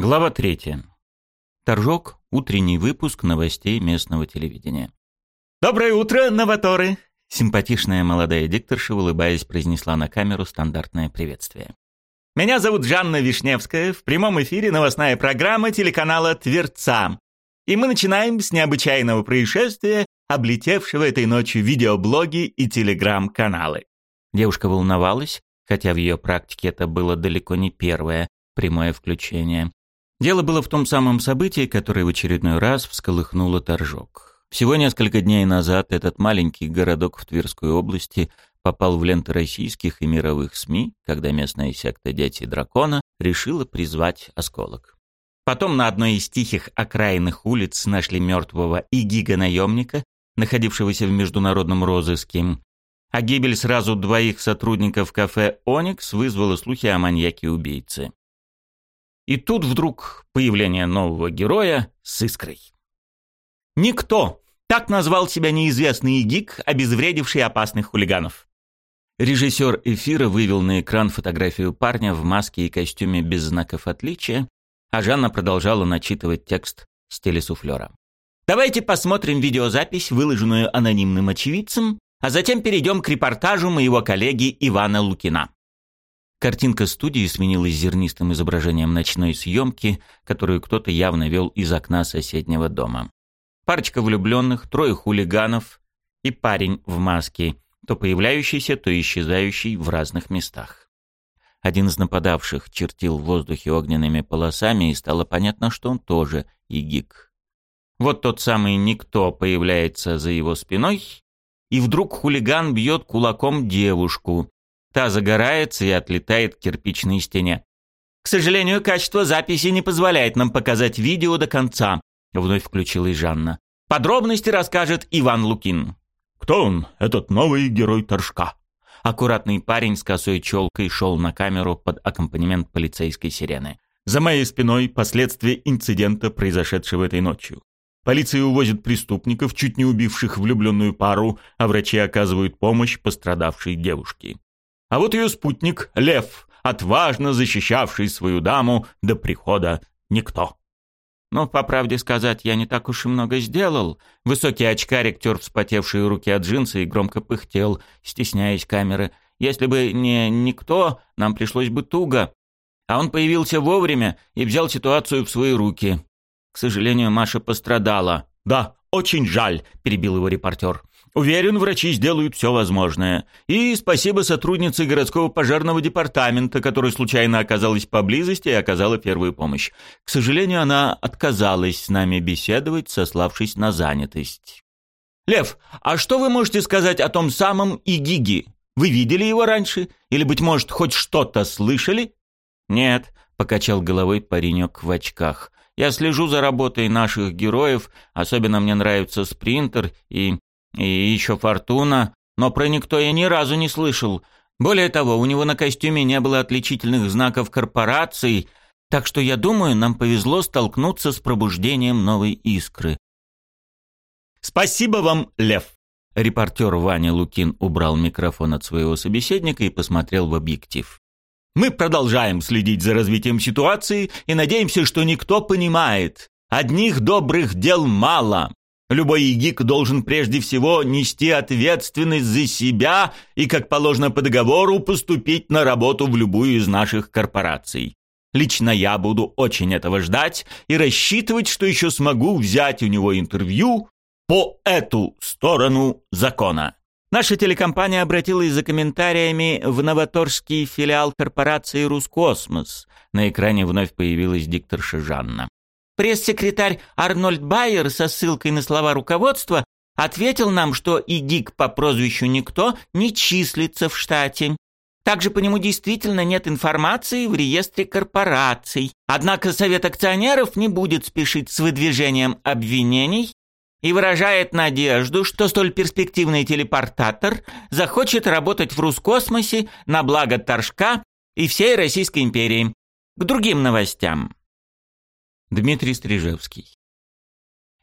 Глава третья. Торжок. Утренний выпуск новостей местного телевидения. «Доброе утро, новаторы!» Симпатичная молодая дикторша, улыбаясь, произнесла на камеру стандартное приветствие. «Меня зовут Жанна Вишневская. В прямом эфире новостная программа телеканала «Тверца». И мы начинаем с необычайного происшествия, облетевшего этой ночью видеоблоги и телеграм-каналы. Девушка волновалась, хотя в ее практике это было далеко не первое прямое включение. Дело было в том самом событии, которое в очередной раз всколыхнуло торжок. Всего несколько дней назад этот маленький городок в Тверской области попал в ленты российских и мировых СМИ, когда местная секта «Дети дракона» решила призвать осколок. Потом на одной из тихих окраинных улиц нашли мертвого игига-наемника, находившегося в международном розыске, а гибель сразу двоих сотрудников кафе «Оникс» вызвала слухи о маньяке-убийце. И тут вдруг появление нового героя с искрой. «Никто!» — так назвал себя неизвестный гик, обезвредивший опасных хулиганов. Режиссер эфира вывел на экран фотографию парня в маске и костюме без знаков отличия, а Жанна продолжала начитывать текст с телесуфлера. «Давайте посмотрим видеозапись, выложенную анонимным очевидцем, а затем перейдем к репортажу моего коллеги Ивана Лукина». Картинка студии сменилась зернистым изображением ночной съемки, которую кто-то явно вел из окна соседнего дома. Парочка влюбленных, трое хулиганов и парень в маске, то появляющийся, то исчезающий в разных местах. Один из нападавших чертил в воздухе огненными полосами, и стало понятно, что он тоже игик. Вот тот самый никто появляется за его спиной, и вдруг хулиган бьет кулаком девушку, Та загорается и отлетает к кирпичной стене. «К сожалению, качество записи не позволяет нам показать видео до конца», — вновь включилась Жанна. «Подробности расскажет Иван Лукин». «Кто он, этот новый герой Торжка?» Аккуратный парень с косой челкой шел на камеру под аккомпанемент полицейской сирены. «За моей спиной последствия инцидента, произошедшего этой ночью. Полиция увозит преступников, чуть не убивших влюбленную пару, а врачи оказывают помощь пострадавшей девушке. А вот ее спутник, Лев, отважно защищавший свою даму до прихода никто. Но, по правде сказать, я не так уж и много сделал. Высокий очкарик тер вспотевшие руки от джинса и громко пыхтел, стесняясь камеры. Если бы не никто, нам пришлось бы туго. А он появился вовремя и взял ситуацию в свои руки. К сожалению, Маша пострадала. «Да, очень жаль», — перебил его репортер. Уверен, врачи сделают все возможное. И спасибо сотруднице городского пожарного департамента, которая случайно оказалась поблизости и оказала первую помощь. К сожалению, она отказалась с нами беседовать, сославшись на занятость. «Лев, а что вы можете сказать о том самом Игиги? Вы видели его раньше? Или, быть может, хоть что-то слышали?» «Нет», — покачал головой паренек в очках. «Я слежу за работой наших героев, особенно мне нравится спринтер и и еще Фортуна, но про никто я ни разу не слышал. Более того, у него на костюме не было отличительных знаков корпораций, так что я думаю, нам повезло столкнуться с пробуждением новой искры. Спасибо вам, Лев. Репортер Ваня Лукин убрал микрофон от своего собеседника и посмотрел в объектив. Мы продолжаем следить за развитием ситуации и надеемся, что никто понимает. Одних добрых дел мало. Любой гик должен прежде всего нести ответственность за себя и, как положено по договору, поступить на работу в любую из наших корпораций. Лично я буду очень этого ждать и рассчитывать, что еще смогу взять у него интервью по эту сторону закона. Наша телекомпания обратилась за комментариями в новаторский филиал корпорации «Рускосмос». На экране вновь появилась дикторша Жанна. Пресс-секретарь Арнольд Байер со ссылкой на слова руководства ответил нам, что и ГИК по прозвищу «Никто» не числится в штате. Также по нему действительно нет информации в реестре корпораций. Однако Совет акционеров не будет спешить с выдвижением обвинений и выражает надежду, что столь перспективный телепортатор захочет работать в Рускосмосе на благо Торжка и всей Российской империи. К другим новостям. Дмитрий Стрижевский.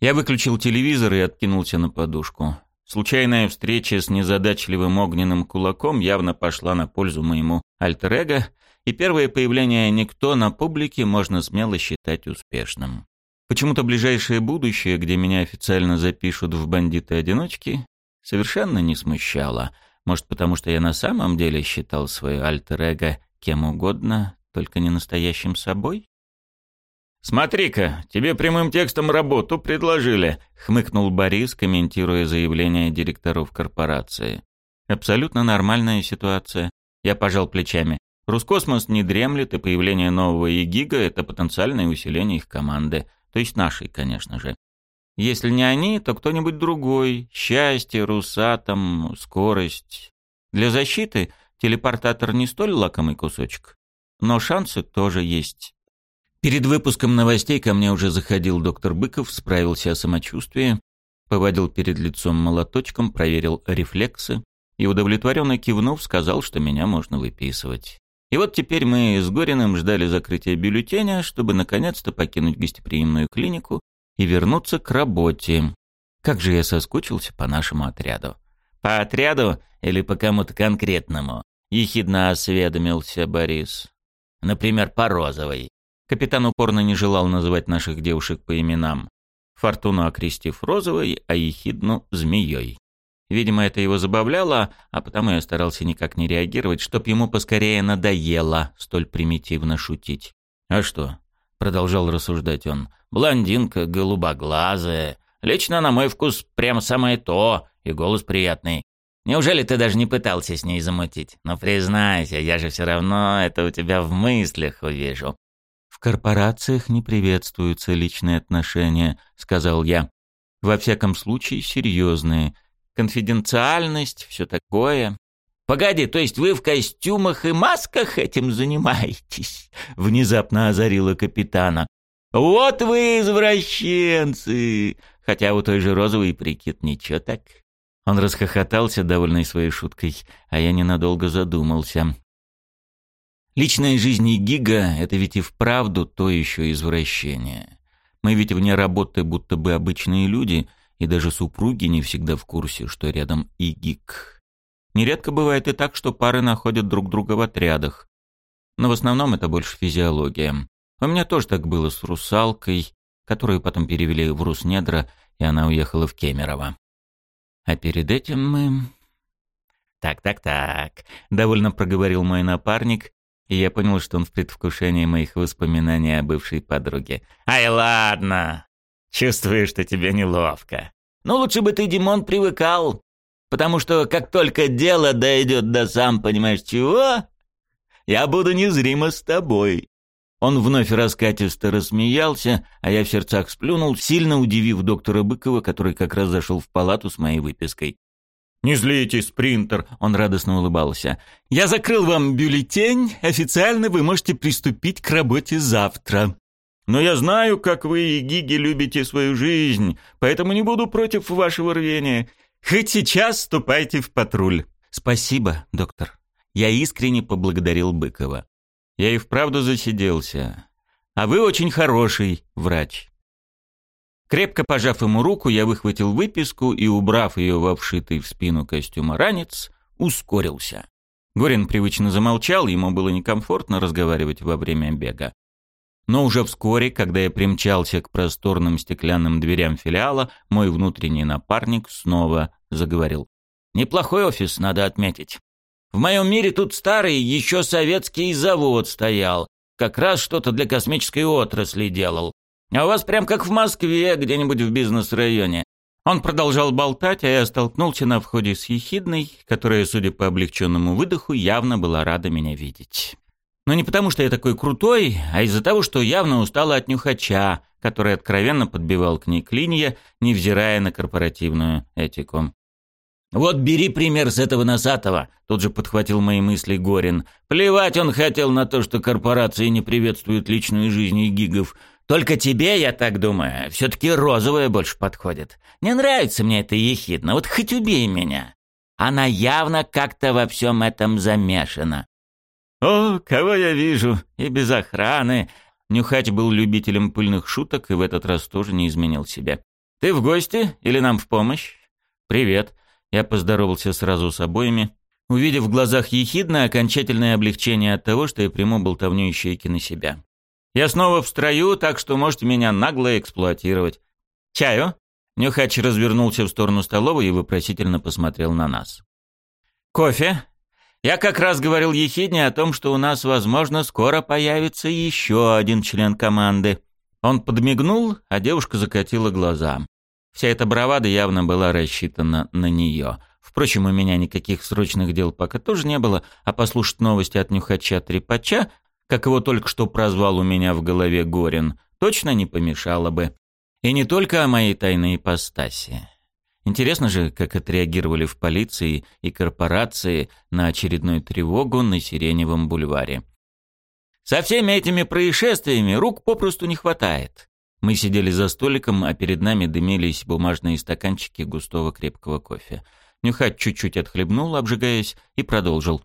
Я выключил телевизор и откинулся на подушку. Случайная встреча с незадачливым огненным кулаком явно пошла на пользу моему альтер и первое появление никто на публике можно смело считать успешным. Почему-то ближайшее будущее, где меня официально запишут в бандиты-одиночки, совершенно не смущало. Может, потому что я на самом деле считал свое альтер кем угодно, только не настоящим собой? «Смотри-ка, тебе прямым текстом работу предложили», — хмыкнул Борис, комментируя заявление директоров корпорации. «Абсолютно нормальная ситуация». Я пожал плечами. Роскосмос не дремлет, и появление нового ЕГИГа — это потенциальное усиление их команды. То есть нашей, конечно же. Если не они, то кто-нибудь другой. Счастье, Русатом, скорость. Для защиты телепортатор не столь лакомый кусочек. Но шансы тоже есть. Перед выпуском новостей ко мне уже заходил доктор Быков, справился о самочувствии, поводил перед лицом молоточком, проверил рефлексы и, удовлетворенно кивнув, сказал, что меня можно выписывать. И вот теперь мы с Гориным ждали закрытия бюллетеня, чтобы наконец-то покинуть гостеприимную клинику и вернуться к работе. Как же я соскучился по нашему отряду. «По отряду или по кому-то конкретному?» — ехидно осведомился Борис. «Например, по розовой». Капитан упорно не желал называть наших девушек по именам. Фортуну окрестив розовой, а ехидну — змеей. Видимо, это его забавляло, а потому я старался никак не реагировать, чтоб ему поскорее надоело столь примитивно шутить. «А что?» — продолжал рассуждать он. «Блондинка, голубоглазая. Лично, на мой вкус, прям самое то, и голос приятный. Неужели ты даже не пытался с ней замутить? Но признайся, я же все равно это у тебя в мыслях увижу корпорациях не приветствуются личные отношения», — сказал я. «Во всяком случае, серьезные. Конфиденциальность, все такое». «Погоди, то есть вы в костюмах и масках этим занимаетесь?» — внезапно озарила капитана. «Вот вы извращенцы!» Хотя у той же розовой прикид ничего так. Он расхохотался, довольный своей шуткой, а я ненадолго задумался. Личная жизнь Гига — это ведь и вправду то еще извращение. Мы ведь вне работы будто бы обычные люди, и даже супруги не всегда в курсе, что рядом Игик. Нередко бывает и так, что пары находят друг друга в отрядах. Но в основном это больше физиология. У меня тоже так было с русалкой, которую потом перевели в Руснедра, и она уехала в Кемерово. А перед этим мы... «Так-так-так», — довольно проговорил мой напарник, и я понял, что он в предвкушении моих воспоминаний о бывшей подруге. «Ай, ладно! Чувствую, что тебе неловко. Ну, лучше бы ты, Димон, привыкал, потому что как только дело дойдет до сам понимаешь чего, я буду незримо с тобой». Он вновь раскатисто рассмеялся, а я в сердцах сплюнул, сильно удивив доктора Быкова, который как раз зашел в палату с моей выпиской. «Не злитесь, принтер!» — он радостно улыбался. «Я закрыл вам бюллетень. Официально вы можете приступить к работе завтра». «Но я знаю, как вы и Гиги любите свою жизнь, поэтому не буду против вашего рвения. Хоть сейчас ступайте в патруль». «Спасибо, доктор». Я искренне поблагодарил Быкова. Я и вправду засиделся. А вы очень хороший врач. Крепко пожав ему руку, я выхватил выписку и, убрав ее во вшитый в спину костюма ранец, ускорился. Горин привычно замолчал, ему было некомфортно разговаривать во время бега. Но уже вскоре, когда я примчался к просторным стеклянным дверям филиала, мой внутренний напарник снова заговорил. «Неплохой офис, надо отметить. В моем мире тут старый, еще советский завод стоял. Как раз что-то для космической отрасли делал. А у вас прям как в Москве, где-нибудь в бизнес-районе. Он продолжал болтать, а я столкнулся на входе с ехидной, которая, судя по облегченному выдоху, явно была рада меня видеть. Но не потому, что я такой крутой, а из-за того, что явно устала от нюхача, который откровенно подбивал к ней клинья, невзирая на корпоративную этику. «Вот бери пример с этого носатого», — тут же подхватил мои мысли Горин. «Плевать он хотел на то, что корпорации не приветствуют личную жизнь и гигов. Только тебе, я так думаю, все-таки розовая больше подходит. Не нравится мне это ехидно, вот хоть убей меня. Она явно как-то во всем этом замешана. О, кого я вижу, и без охраны. Нюхач был любителем пыльных шуток и в этот раз тоже не изменил себя. Ты в гости или нам в помощь? Привет. Я поздоровался сразу с обоими, увидев в глазах ехидное окончательное облегчение от того, что я приму болтовню ищейки на себя. «Я снова в строю, так что можете меня нагло эксплуатировать. Чаю?» Нюхач развернулся в сторону столовой и вопросительно посмотрел на нас. «Кофе?» Я как раз говорил ехидне о том, что у нас, возможно, скоро появится еще один член команды. Он подмигнул, а девушка закатила глаза. Вся эта бравада явно была рассчитана на нее. Впрочем, у меня никаких срочных дел пока тоже не было, а послушать новости от нюхача-трепача, как его только что прозвал у меня в голове Горин, точно не помешало бы. И не только о моей тайной ипостаси. Интересно же, как отреагировали в полиции и корпорации на очередную тревогу на Сиреневом бульваре. Со всеми этими происшествиями рук попросту не хватает. Мы сидели за столиком, а перед нами дымились бумажные стаканчики густого крепкого кофе. Нюхать чуть-чуть отхлебнул, обжигаясь, и продолжил.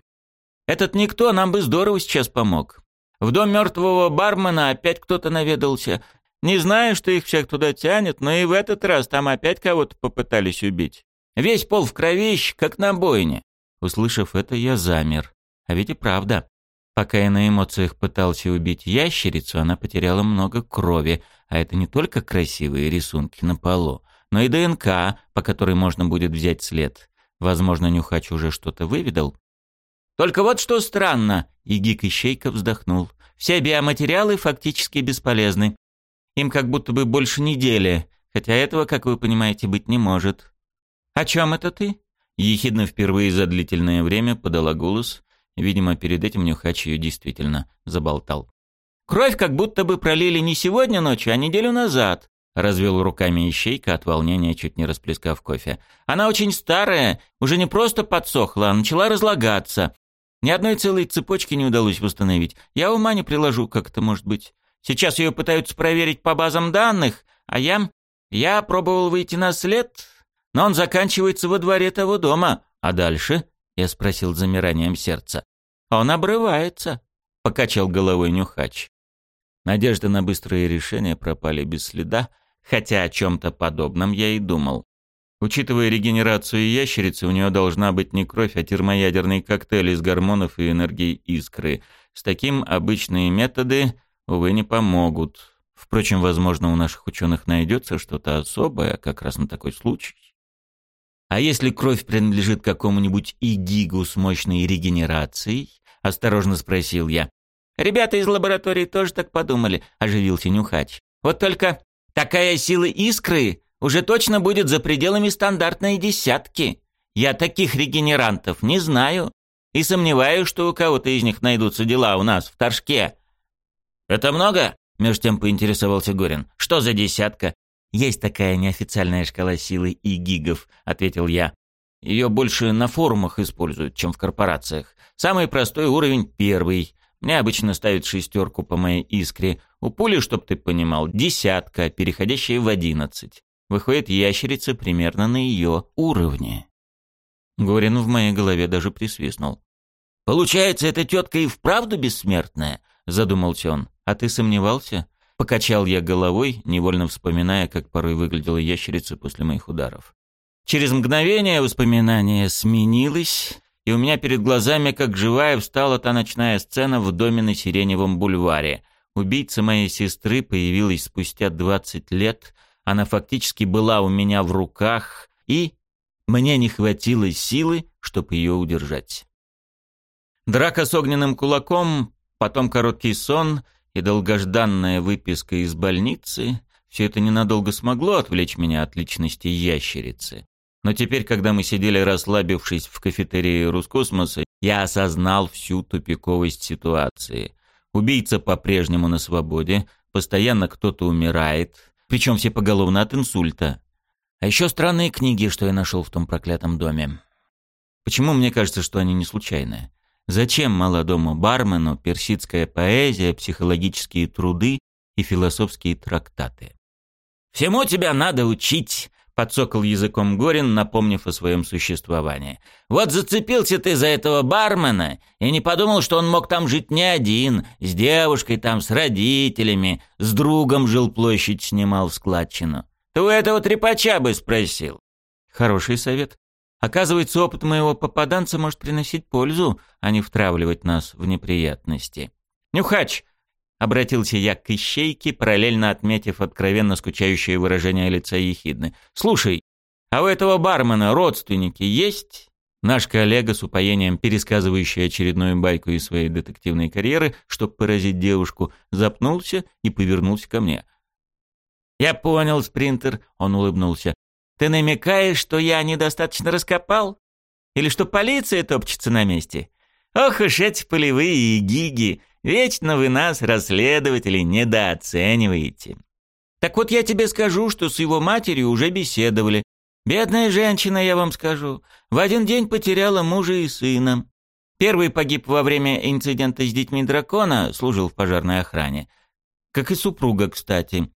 «Этот никто нам бы здорово сейчас помог. В дом мертвого бармена опять кто-то наведался. Не знаю, что их всех туда тянет, но и в этот раз там опять кого-то попытались убить. Весь пол в кровищ, как на бойне. Услышав это, я замер. А ведь и правда. Пока я на эмоциях пытался убить ящерицу, она потеряла много крови, а это не только красивые рисунки на полу, но и ДНК, по которой можно будет взять след. Возможно, Нюхач уже что-то выведал. Только вот что странно, и Гик Ищейка вздохнул. Все биоматериалы фактически бесполезны. Им как будто бы больше недели, хотя этого, как вы понимаете, быть не может. «О чем это ты?» Ехидно впервые за длительное время подала голос. Видимо, перед этим Нюхач ее действительно заболтал. «Кровь как будто бы пролили не сегодня ночью, а неделю назад», развел руками ищейка от волнения, чуть не расплескав кофе. «Она очень старая, уже не просто подсохла, а начала разлагаться. Ни одной целой цепочки не удалось восстановить. Я ума не приложу, как это может быть. Сейчас ее пытаются проверить по базам данных, а я... Я пробовал выйти на след, но он заканчивается во дворе того дома. А дальше? Я спросил с замиранием сердца. Он обрывается, покачал головой Нюхач. Надежды на быстрые решения пропали без следа, хотя о чем-то подобном я и думал. Учитывая регенерацию ящерицы, у нее должна быть не кровь, а термоядерный коктейль из гормонов и энергии искры. С таким обычные методы увы, не помогут. Впрочем, возможно, у наших ученых найдется что-то особое как раз на такой случай. А если кровь принадлежит какому-нибудь игигу с мощной регенерацией? Осторожно спросил я. Ребята из лаборатории тоже так подумали, оживился Нюхач. Вот только такая сила искры уже точно будет за пределами стандартной десятки. Я таких регенерантов не знаю. И сомневаюсь, что у кого-то из них найдутся дела у нас в Торжке. «Это много?» — между тем поинтересовался Горин. «Что за десятка?» «Есть такая неофициальная шкала силы и гигов», — ответил я. «Ее больше на форумах используют, чем в корпорациях. Самый простой уровень — первый. Мне обычно ставят шестерку по моей искре. У пули, чтоб ты понимал, десятка, переходящая в одиннадцать. Выходит, ящерица примерно на ее уровне». Горин в моей голове даже присвистнул. «Получается, эта тетка и вправду бессмертная?» — задумался он. «А ты сомневался?» Покачал я головой, невольно вспоминая, как порой выглядела ящерица после моих ударов. Через мгновение воспоминание сменилось, и у меня перед глазами, как живая, встала та ночная сцена в доме на Сиреневом бульваре. Убийца моей сестры появилась спустя двадцать лет, она фактически была у меня в руках, и мне не хватило силы, чтобы ее удержать. Драка с огненным кулаком, потом короткий сон — и долгожданная выписка из больницы — все это ненадолго смогло отвлечь меня от личности ящерицы. Но теперь, когда мы сидели расслабившись в кафетерии Роскосмоса, я осознал всю тупиковость ситуации. Убийца по-прежнему на свободе, постоянно кто-то умирает, причем все поголовно от инсульта. А еще странные книги, что я нашел в том проклятом доме. Почему мне кажется, что они не случайные? Зачем молодому бармену персидская поэзия, психологические труды и философские трактаты? «Всему тебя надо учить», — подсокал языком Горин, напомнив о своем существовании. «Вот зацепился ты за этого бармена и не подумал, что он мог там жить не один, с девушкой там, с родителями, с другом жил площадь снимал в складчину. Ты у этого трепача бы спросил». «Хороший совет», Оказывается, опыт моего попаданца может приносить пользу, а не втравливать нас в неприятности. «Нюхач!» — обратился я к ищейке, параллельно отметив откровенно скучающее выражение лица ехидны. «Слушай, а у этого бармена родственники есть?» Наш коллега, с упоением пересказывающий очередную байку из своей детективной карьеры, чтобы поразить девушку, запнулся и повернулся ко мне. «Я понял, спринтер», — он улыбнулся. «Ты намекаешь, что я недостаточно раскопал? Или что полиция топчется на месте? Ох уж эти полевые гиги! Вечно вы нас, расследователей, недооцениваете. Так вот я тебе скажу, что с его матерью уже беседовали. Бедная женщина, я вам скажу, в один день потеряла мужа и сына. Первый погиб во время инцидента с детьми дракона, служил в пожарной охране. Как и супруга, кстати.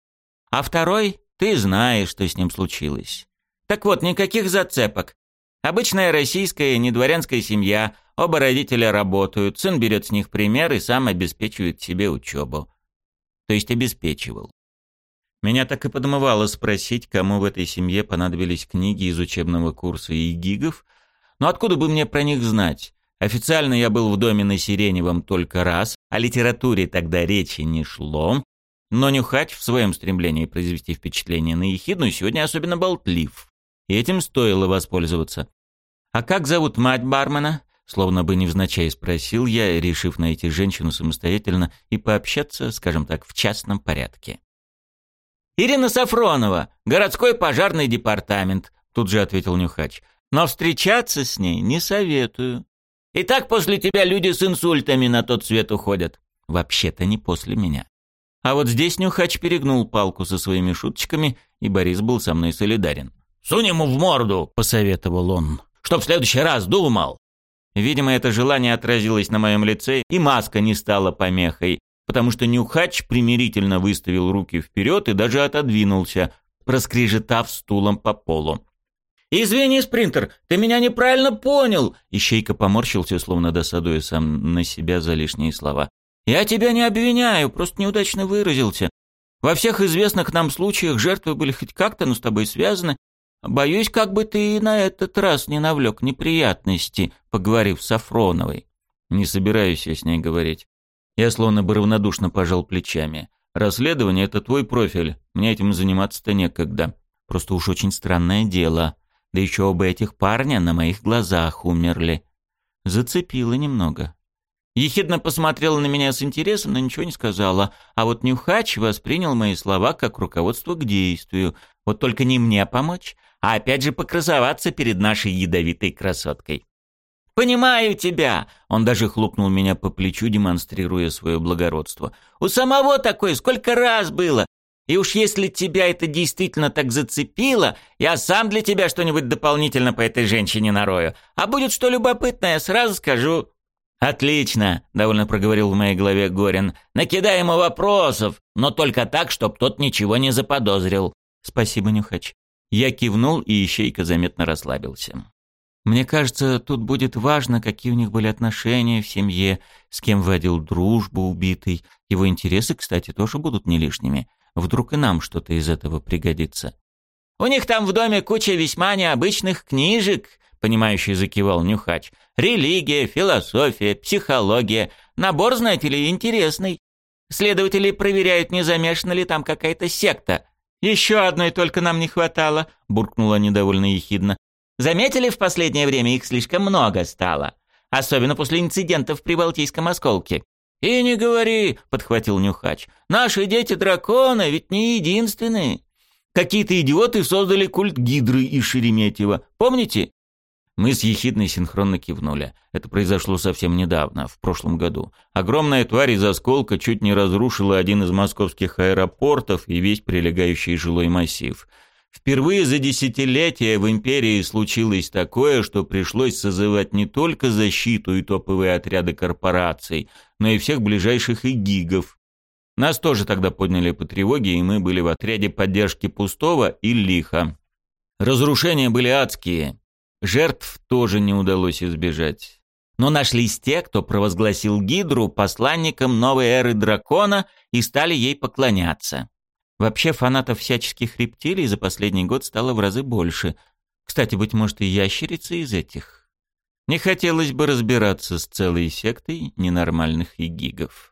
А второй, ты знаешь, что с ним случилось. Так вот, никаких зацепок. Обычная российская недворянская семья, оба родителя работают, сын берет с них пример и сам обеспечивает себе учебу. То есть обеспечивал. Меня так и подмывало спросить, кому в этой семье понадобились книги из учебного курса и гигов, но откуда бы мне про них знать? Официально я был в доме на Сиреневом только раз, о литературе тогда речи не шло, но Нюхач в своем стремлении произвести впечатление на ехидну сегодня особенно болтлив, и этим стоило воспользоваться. «А как зовут мать бармена?» Словно бы невзначай спросил я, решив найти женщину самостоятельно и пообщаться, скажем так, в частном порядке. «Ирина Сафронова, городской пожарный департамент», — тут же ответил Нюхач. «Но встречаться с ней не советую. И так после тебя люди с инсультами на тот свет уходят». «Вообще-то не после меня». А вот здесь Нюхач перегнул палку со своими шуточками, и Борис был со мной солидарен. «Сунь ему в морду», — посоветовал он, — «чтоб в следующий раз думал». Видимо, это желание отразилось на моем лице, и маска не стала помехой, потому что Нюхач примирительно выставил руки вперед и даже отодвинулся, проскрежетав стулом по полу. «Извини, спринтер, ты меня неправильно понял!» Ищейка поморщился, словно досадуя сам на себя за лишние слова. «Я тебя не обвиняю, просто неудачно выразился. Во всех известных нам случаях жертвы были хоть как-то, но с тобой связаны. Боюсь, как бы ты и на этот раз не навлек неприятности, поговорив с Сафроновой». «Не собираюсь я с ней говорить. Я словно бы равнодушно пожал плечами. «Расследование — это твой профиль. Мне этим заниматься-то некогда. Просто уж очень странное дело. Да еще оба этих парня на моих глазах умерли. Зацепило немного». Ехидно посмотрела на меня с интересом, но ничего не сказала. А вот Нюхач воспринял мои слова как руководство к действию. Вот только не мне помочь, а опять же покрасоваться перед нашей ядовитой красоткой. «Понимаю тебя!» Он даже хлопнул меня по плечу, демонстрируя свое благородство. «У самого такое сколько раз было! И уж если тебя это действительно так зацепило, я сам для тебя что-нибудь дополнительно по этой женщине нарою. А будет что любопытное, сразу скажу». «Отлично», — довольно проговорил в моей голове Горин. «Накидай ему вопросов, но только так, чтоб тот ничего не заподозрил». «Спасибо, Нюхач». Я кивнул, и Ищейка заметно расслабился. Мне кажется, тут будет важно, какие у них были отношения в семье, с кем вводил дружбу убитый. Его интересы, кстати, тоже будут не лишними. Вдруг и нам что-то из этого пригодится. «У них там в доме куча весьма необычных книжек», — понимающий закивал Нюхач. «Религия, философия, психология. Набор, знаете ли, интересный. Следователи проверяют, не замешана ли там какая-то секта». «Еще одной только нам не хватало», — буркнула недовольно ехидно. Заметили, в последнее время их слишком много стало. Особенно после инцидентов в Прибалтийском осколке. «И не говори», — подхватил Нюхач. «Наши дети-драконы ведь не единственные. Какие-то идиоты создали культ Гидры из Шереметьева. Помните?» Мы с Ехидной синхронно кивнули. Это произошло совсем недавно, в прошлом году. Огромная тварь из осколка чуть не разрушила один из московских аэропортов и весь прилегающий жилой массив. Впервые за десятилетия в империи случилось такое, что пришлось созывать не только защиту и топовые отряды корпораций, но и всех ближайших игигов. Нас тоже тогда подняли по тревоге, и мы были в отряде поддержки Пустого и Лиха. Разрушения были адские. Жертв тоже не удалось избежать. Но нашлись те, кто провозгласил Гидру посланником новой эры дракона и стали ей поклоняться. Вообще фанатов всяческих рептилий за последний год стало в разы больше. Кстати, быть может, и ящерица из этих. Не хотелось бы разбираться с целой сектой ненормальных игигов.